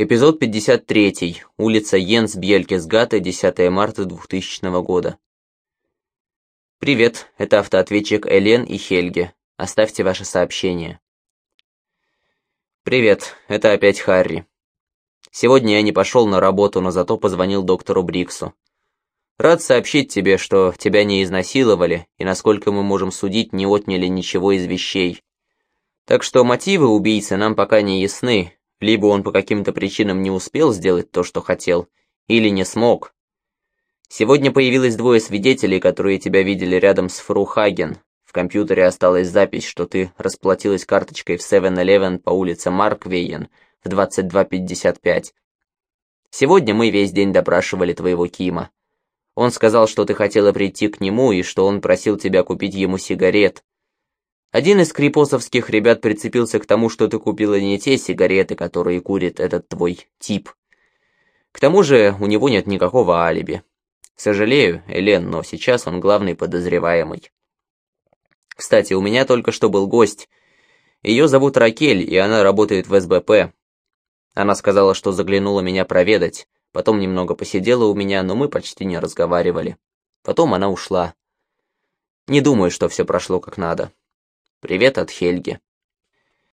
Эпизод 53. Улица Йенс Бьелькесгата, 10 марта 2000 года. Привет, это автоответчик Элен и Хельге. Оставьте ваше сообщение. Привет, это опять Харри. Сегодня я не пошел на работу, но зато позвонил доктору Бриксу. Рад сообщить тебе, что тебя не изнасиловали, и, насколько мы можем судить, не отняли ничего из вещей. Так что мотивы убийцы нам пока не ясны, либо он по каким-то причинам не успел сделать то, что хотел, или не смог. Сегодня появилось двое свидетелей, которые тебя видели рядом с Фру Хаген. В компьютере осталась запись, что ты расплатилась карточкой в 7-Eleven по улице Марквейен в 22.55. Сегодня мы весь день допрашивали твоего Кима. Он сказал, что ты хотела прийти к нему и что он просил тебя купить ему сигарет, один из крипосовских ребят прицепился к тому, что ты купила не те сигареты, которые курит этот твой тип. К тому же у него нет никакого алиби. Сожалею, Элен, но сейчас он главный подозреваемый. Кстати, у меня только что был гость. Ее зовут Ракель, и она работает в СБП. Она сказала, что заглянула меня проведать, потом немного посидела у меня, но мы почти не разговаривали. Потом она ушла. Не думаю, что все прошло как надо. Привет от Хельги.